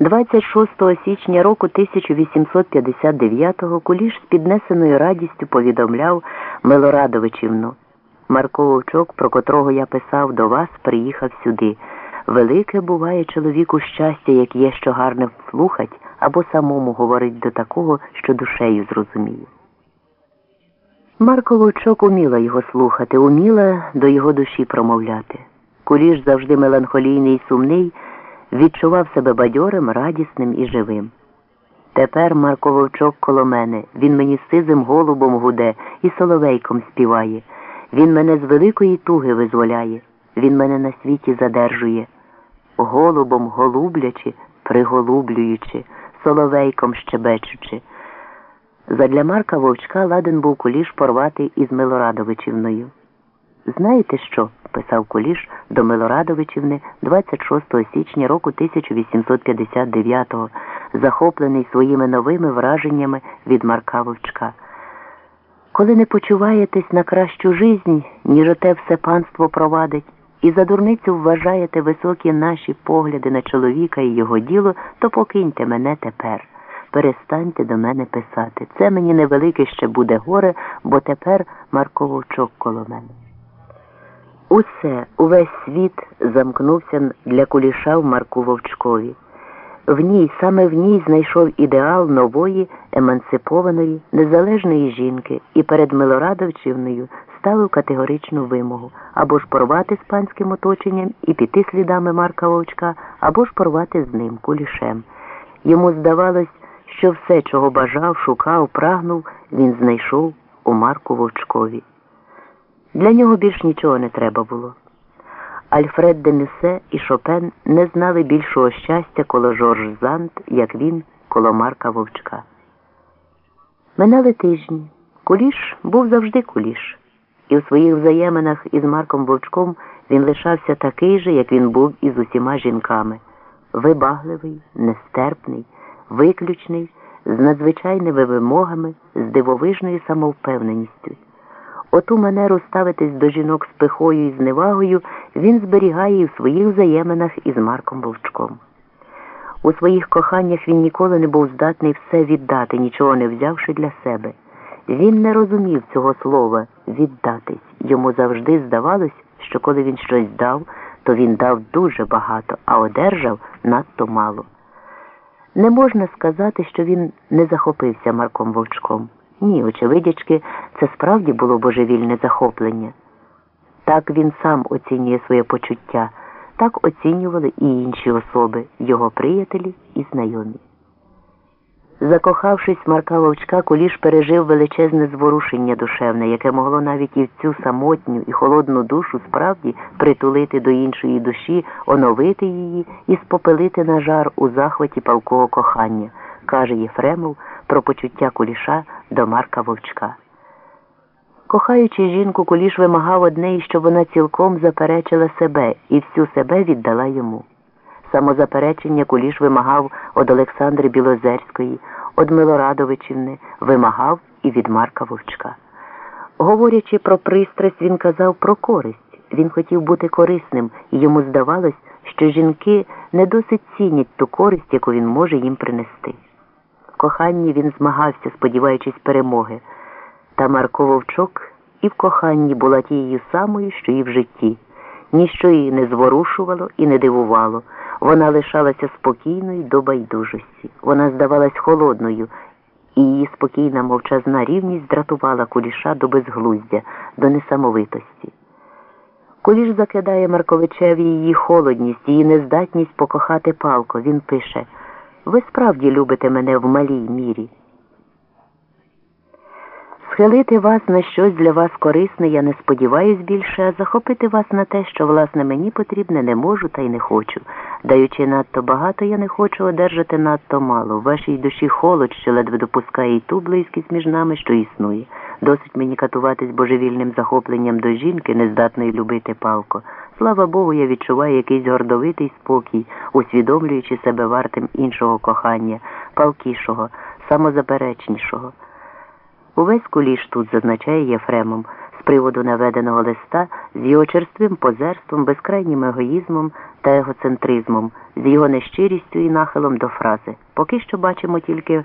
26 січня року 1859-го Куліш з піднесеною радістю повідомляв Милорадовичівну. Марко Вовчок, про котрого я писав до вас, приїхав сюди. Велике буває чоловіку щастя, як є, що гарне слухать, або самому говорить до такого, що душею зрозуміє. Марко Вовчок уміла його слухати, уміла до його душі промовляти. Куліш завжди меланхолійний і сумний відчував себе бадьорим, радісним і живим. Тепер Марко Вовчок коло мене, він мені сизим голубом гуде і соловейком співає. Він мене з великої туги визволяє, він мене на світі задержує, голубом голублячи, приголублюючи, соловейком щебечучи. Задля Марка Вовчка ладен був куліш порвати із Милорадовичівною. Знаєте що? Писав Куліш до Милорадовичівни 26 січня року 1859-го, захоплений своїми новими враженнями від Марка Вовчка. Коли не почуваєтесь на кращу жизнь, ніж оте все панство провадить, і за дурницю вважаєте високі наші погляди на чоловіка і його діло, то покиньте мене тепер. Перестаньте до мене писати. Це мені невелике ще буде горе, бо тепер Марко Вовчок коло мене. Усе, увесь світ замкнувся для куліша в Марку Вовчкові. В ній, саме в ній знайшов ідеал нової, емансипованої, незалежної жінки і перед Милорадовчівною ставив категоричну вимогу або ж порвати з панським оточенням і піти слідами Марка Вовчка, або ж порвати з ним кулішем. Йому здавалось, що все, чого бажав, шукав, прагнув, він знайшов у Марку Вовчкові. Для нього більш нічого не треба було. Альфред де і Шопен не знали більшого щастя коло Жорж Зант, як він коло Марка Вовчка. Минали тижні. Куліш був завжди куліш, і у своїх взаєминах із Марком Вовчком він лишався такий же, як він був із усіма жінками вибагливий, нестерпний, виключний, з надзвичайними вимогами, з дивовижною самовпевненістю. Оту манеру ставитись до жінок з пихою і зневагою він зберігає і в своїх взаєминах із Марком Вовчком. У своїх коханнях він ніколи не був здатний все віддати, нічого не взявши для себе. Він не розумів цього слова віддатись. Йому завжди здавалось, що коли він щось дав, то він дав дуже багато, а одержав надто мало. Не можна сказати, що він не захопився Марком Вовчком. Ні, очевидячки, це справді було божевільне захоплення. Так він сам оцінює своє почуття, так оцінювали і інші особи, його приятелі і знайомі. Закохавшись Марка Вовчка, Куліш пережив величезне зворушення душевне, яке могло навіть і в цю самотню і холодну душу справді притулити до іншої душі, оновити її і спопелити на жар у захваті палкого кохання, каже Єфремов про почуття Куліша до Марка Вовчка. Кохаючи жінку, Куліш вимагав одне, щоб вона цілком заперечила себе і всю себе віддала йому. Самозаперечення Куліш вимагав від Олександри Білозерської, від Милорадовичівни, вимагав і від Марка Вовчка. Говорячи про пристрасть, він казав про користь. Він хотів бути корисним, і йому здавалось, що жінки не досить цінять ту користь, яку він може їм принести. В коханні він змагався, сподіваючись перемоги. Та Марко Вовчок і в коханні була тією самою, що і в житті. Ніщо її не зворушувало і не дивувало. Вона лишалася спокійною до байдужості. Вона здавалась холодною, і її спокійна мовчазна рівність дратувала куліша до безглуздя, до несамовитості. Куліш закидає Марковичеві її холодність, її нездатність покохати палко. Він пише Ви справді любите мене в малій мірі. Схилити вас на щось для вас корисне, я не сподіваюсь більше, а захопити вас на те, що, власне, мені потрібне, не можу та й не хочу. Даючи надто багато, я не хочу одержати надто мало. В вашій душі холод, що ледве допускає й ту близькість між нами, що існує. Досить мені катуватись божевільним захопленням до жінки, нездатної любити палко. Слава Богу, я відчуваю якийсь гордовитий спокій, усвідомлюючи себе вартим іншого кохання, палкішого, самозаперечнішого. Увесь куліш тут зазначає Єфремом з приводу наведеного листа з його черствим позерством, безкрайнім егоїзмом та егоцентризмом, з його нещирістю і нахилом до фрази. Поки що бачимо тільки